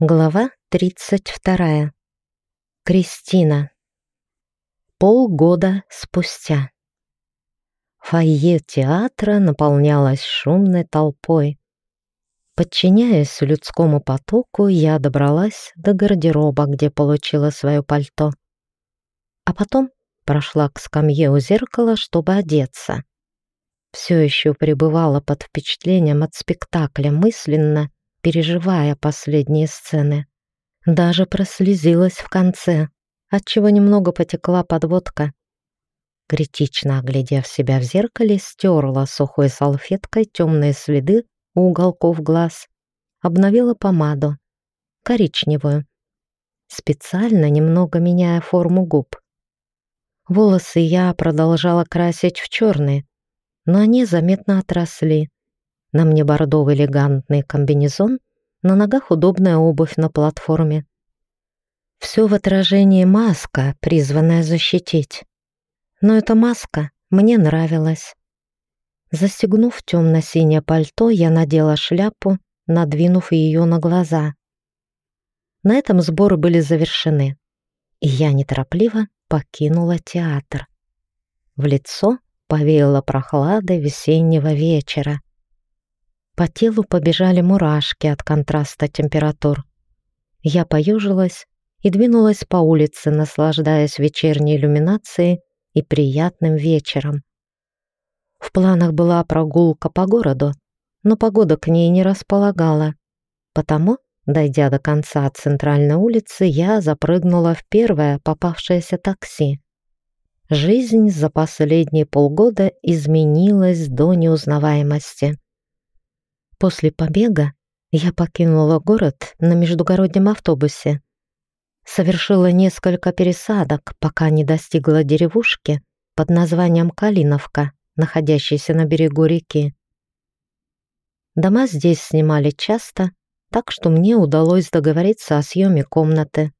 Глава 32. Кристина. Полгода спустя. Фойе театра наполнялось шумной толпой. Подчиняясь людскому потоку, я добралась до гардероба, где получила свое пальто. А потом прошла к скамье у зеркала, чтобы одеться. Все еще пребывала под впечатлением от спектакля мысленно, переживая последние сцены. Даже прослезилась в конце, отчего немного потекла подводка. Критично оглядев себя в зеркале, стерла сухой салфеткой темные следы у уголков глаз, обновила помаду, коричневую, специально немного меняя форму губ. Волосы я продолжала красить в черные, но они заметно отросли. На мне бордовый элегантный комбинезон, на ногах удобная обувь на платформе. Все в отражении маска, призванная защитить. Но эта маска мне нравилась. Застегнув темно-синее пальто, я надела шляпу, надвинув ее на глаза. На этом сборы были завершены, и я неторопливо покинула театр. В лицо повеяло прохладой весеннего вечера. По телу побежали мурашки от контраста температур. Я поюжилась и двинулась по улице, наслаждаясь вечерней иллюминацией и приятным вечером. В планах была прогулка по городу, но погода к ней не располагала. Потому, дойдя до конца центральной улицы, я запрыгнула в первое попавшееся такси. Жизнь за последние полгода изменилась до неузнаваемости. После побега я покинула город на междугороднем автобусе. Совершила несколько пересадок, пока не достигла деревушки под названием Калиновка находящийся на берегу реки. Дома здесь снимали часто, так что мне удалось договориться о съеме комнаты.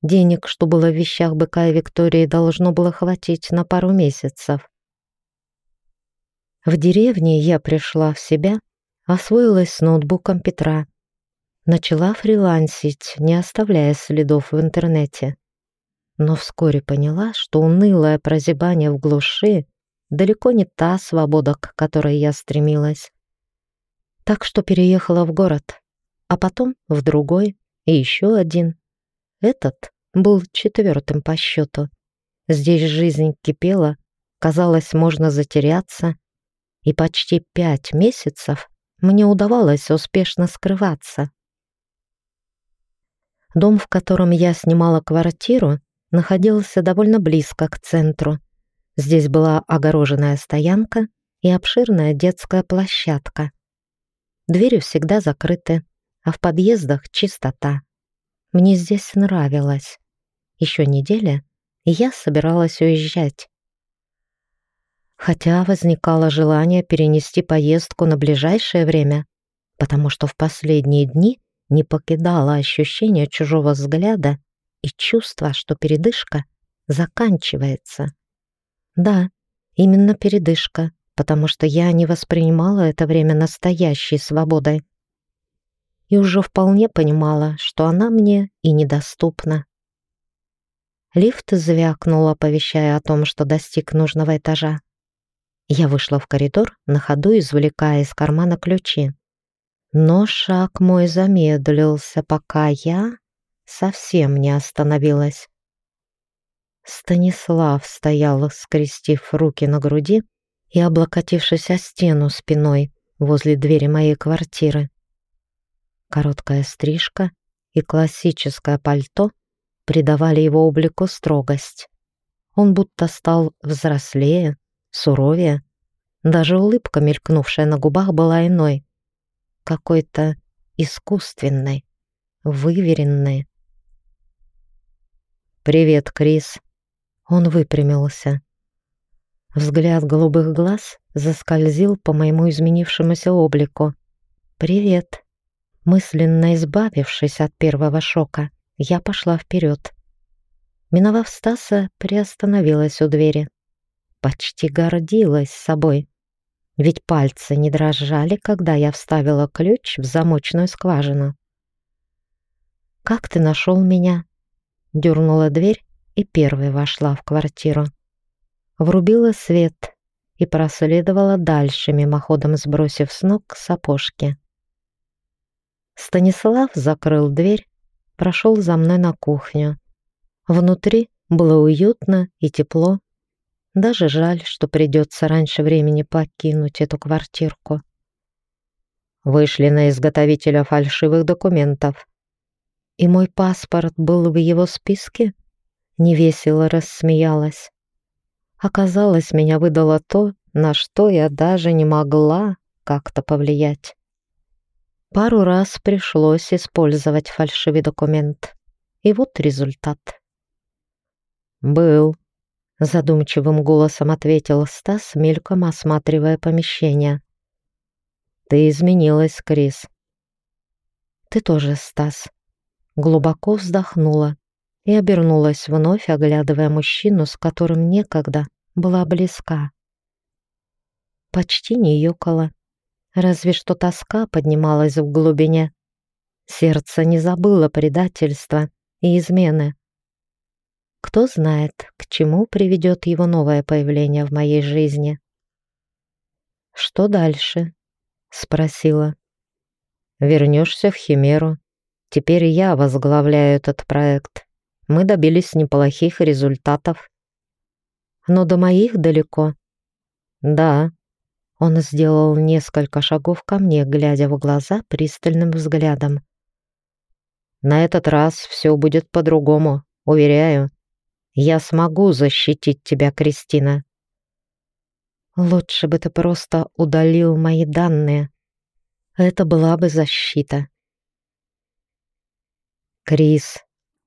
Денег, что было в вещах быка и Виктории, должно было хватить на пару месяцев. В деревне я пришла в себя, освоилась с ноутбуком Петра. Начала фрилансить, не оставляя следов в интернете. Но вскоре поняла, что унылое прозябание в глуши далеко не та свобода, к которой я стремилась. Так что переехала в город, а потом в другой и еще один. Этот был четвертым по счету. Здесь жизнь кипела, казалось, можно затеряться, и почти пять месяцев мне удавалось успешно скрываться. Дом, в котором я снимала квартиру, находился довольно близко к центру, Здесь была огороженная стоянка и обширная детская площадка. Двери всегда закрыты, а в подъездах чистота. Мне здесь нравилось. Еще неделя, и я собиралась уезжать. Хотя возникало желание перенести поездку на ближайшее время, потому что в последние дни не покидало ощущение чужого взгляда и чувство, что передышка заканчивается. Да, именно передышка, потому что я не воспринимала это время настоящей свободой. И уже вполне понимала, что она мне и недоступна. Лифт звякнул, оповещая о том, что достиг нужного этажа. Я вышла в коридор, на ходу извлекая из кармана ключи. Но шаг мой замедлился, пока я совсем не остановилась. Станислав стоял, скрестив руки на груди и облокотившись о стену спиной возле двери моей квартиры. Короткая стрижка и классическое пальто придавали его облику строгость. Он будто стал взрослее, суровее. Даже улыбка, мелькнувшая на губах, была иной. Какой-то искусственной, выверенной. «Привет, Крис», он выпрямился. Взгляд голубых глаз заскользил по моему изменившемуся облику. «Привет!» Мысленно избавившись от первого шока, я пошла вперед. Миновав Стаса, приостановилась у двери. Почти гордилась собой. Ведь пальцы не дрожали, когда я вставила ключ в замочную скважину. «Как ты нашел меня?» Дернула дверь и первой вошла в квартиру. Врубила свет и проследовала дальше, мимоходом сбросив с ног сапожки. Станислав закрыл дверь, прошел за мной на кухню. Внутри было уютно и тепло. Даже жаль, что придется раньше времени покинуть эту квартирку. Вышли на изготовителя фальшивых документов. И мой паспорт был в его списке? Невесело рассмеялась. Оказалось, меня выдало то, на что я даже не могла как-то повлиять. Пару раз пришлось использовать фальшивый документ. И вот результат. «Был», — задумчивым голосом ответил Стас, мельком осматривая помещение. «Ты изменилась, Крис». «Ты тоже, Стас». Глубоко вздохнула и обернулась вновь, оглядывая мужчину, с которым некогда была близка. Почти не юкала, разве что тоска поднималась в глубине. Сердце не забыло предательства и измены. Кто знает, к чему приведет его новое появление в моей жизни. «Что дальше?» — спросила. «Вернешься в Химеру. Теперь я возглавляю этот проект. Мы добились неплохих результатов. Но до моих далеко. Да, он сделал несколько шагов ко мне, глядя в глаза пристальным взглядом. «На этот раз все будет по-другому, уверяю. Я смогу защитить тебя, Кристина». «Лучше бы ты просто удалил мои данные. Это была бы защита». «Крис».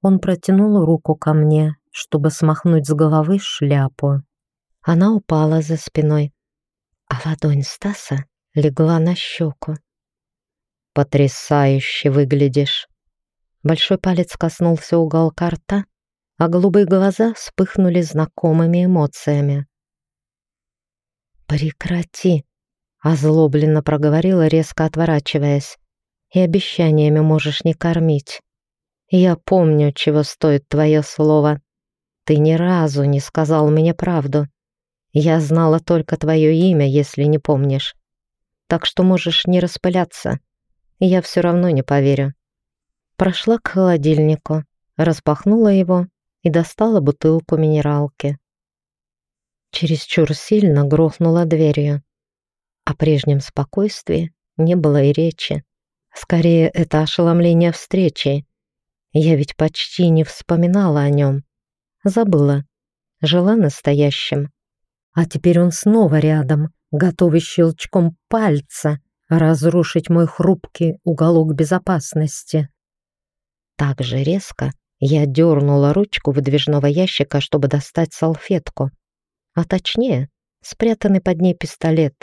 Он протянул руку ко мне, чтобы смахнуть с головы шляпу. Она упала за спиной а ладонь Стаса легла на щеку. «Потрясающе выглядишь!» Большой палец коснулся уголка рта, а голубые глаза вспыхнули знакомыми эмоциями. «Прекрати!» — озлобленно проговорила, резко отворачиваясь. «И обещаниями можешь не кормить. Я помню, чего стоит твое слово. Ты ни разу не сказал мне правду. Я знала только твое имя, если не помнишь. Так что можешь не распыляться. Я все равно не поверю. Прошла к холодильнику, распахнула его и достала бутылку минералки. Чересчур сильно грохнула дверью. О прежнем спокойствии не было и речи. Скорее, это ошеломление встречи. Я ведь почти не вспоминала о нем. Забыла. Жила настоящим. А теперь он снова рядом, готовый щелчком пальца разрушить мой хрупкий уголок безопасности. Так же резко я дернула ручку выдвижного ящика, чтобы достать салфетку, а точнее, спрятанный под ней пистолет,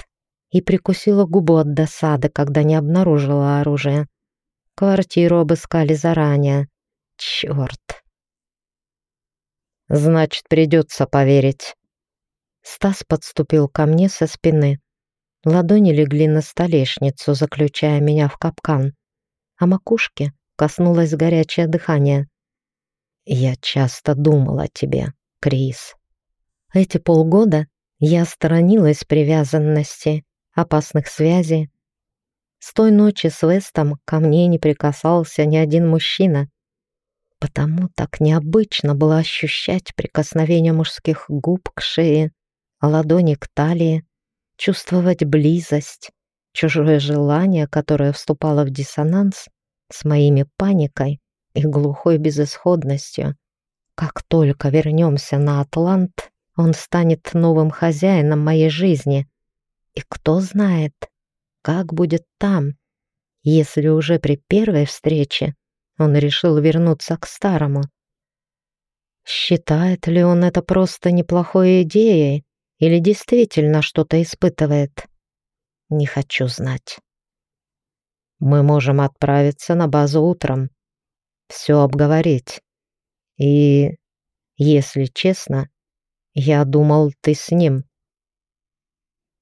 и прикусила губу от досады, когда не обнаружила оружие. Квартиру обыскали заранее. Черт. Значит, придется поверить. Стас подступил ко мне со спины. Ладони легли на столешницу, заключая меня в капкан, а макушке коснулось горячее дыхание. «Я часто думала о тебе, Крис. Эти полгода я сторонилась привязанности, опасных связей. С той ночи с Вестом ко мне не прикасался ни один мужчина. Потому так необычно было ощущать прикосновение мужских губ к шее, ладони к талии, чувствовать близость, чужое желание, которое вступало в диссонанс с моими паникой и глухой безысходностью. Как только вернемся на Атлант, он станет новым хозяином моей жизни. И кто знает, как будет там, если уже при первой встрече он решил вернуться к старому. Считает ли он это просто неплохой идеей или действительно что-то испытывает? Не хочу знать. Мы можем отправиться на базу утром, все обговорить. И, если честно, я думал, ты с ним.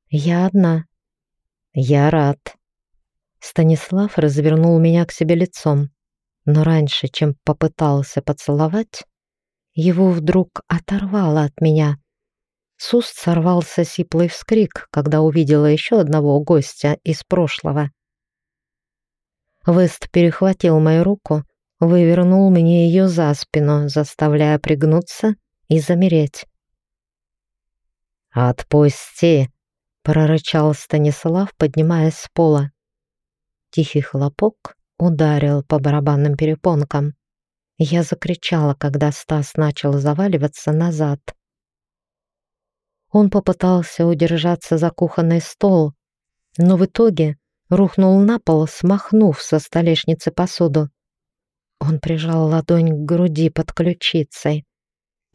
Я одна. Я рад. Станислав развернул меня к себе лицом. но раньше, чем попытался поцеловать, его вдруг оторвало от меня. С уст сорвался сиплый вскрик, когда увидела еще одного гостя из прошлого. Вест перехватил мою руку, вывернул мне ее за спину, заставляя пригнуться и замереть. «Отпусти!» — прорычал Станислав, поднимаясь с пола. Тихий хлопок ударил по барабанным перепонкам. Я закричала, когда Стас начал заваливаться назад. Он попытался удержаться за кухонный стол, но в итоге рухнул на пол, смахнув со столешницы посуду. Он прижал ладонь к груди под ключицей.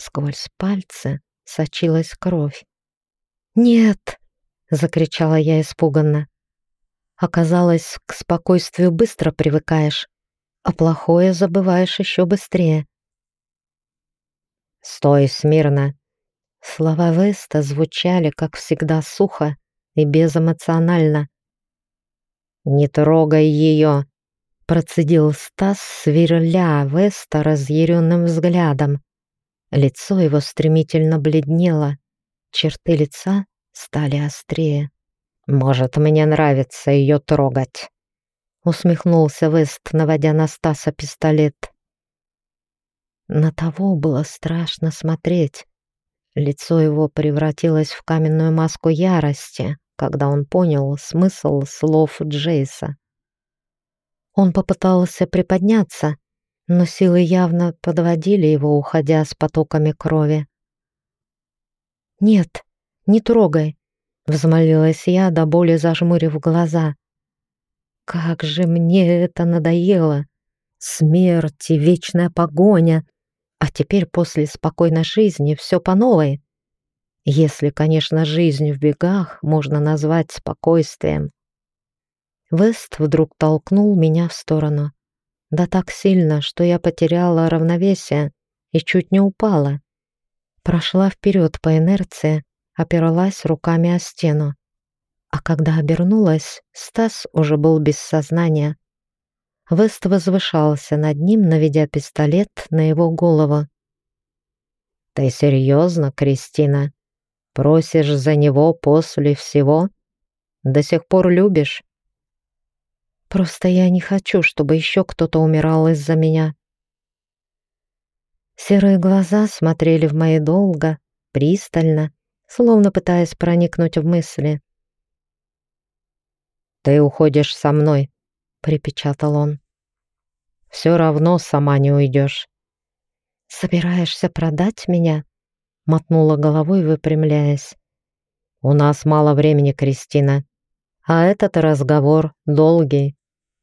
Сквозь пальцы сочилась кровь. «Нет!» — закричала я испуганно. Оказалось, к спокойствию быстро привыкаешь, а плохое забываешь еще быстрее. «Стой смирно!» Слова Веста звучали, как всегда, сухо и безэмоционально. «Не трогай ее!» Процедил Стас, сверля Веста разъяренным взглядом. Лицо его стремительно бледнело, черты лица стали острее. «Может, мне нравится ее трогать?» Усмехнулся Вест, наводя на Стаса пистолет. На того было страшно смотреть. Лицо его превратилось в каменную маску ярости, когда он понял смысл слов Джейса. Он попытался приподняться, но силы явно подводили его, уходя с потоками крови. «Нет, не трогай!» — взмолилась я, до боли зажмурив глаза. «Как же мне это надоело! Смерть и вечная погоня! А теперь после спокойной жизни все по новой!» Если, конечно, жизнь в бегах можно назвать спокойствием. Вест вдруг толкнул меня в сторону. Да так сильно, что я потеряла равновесие и чуть не упала. Прошла вперед по инерции, опиралась руками о стену. А когда обернулась, Стас уже был без сознания. Вест возвышался над ним, наведя пистолет на его голову. «Ты серьезно, Кристина? Просишь за него после всего? До сих пор любишь?» Просто я не хочу, чтобы еще кто-то умирал из-за меня. Серые глаза смотрели в мои долго, пристально, словно пытаясь проникнуть в мысли. «Ты уходишь со мной», — припечатал он. «Все равно сама не уйдешь». «Собираешься продать меня?» — мотнула головой, выпрямляясь. «У нас мало времени, Кристина, а этот разговор долгий.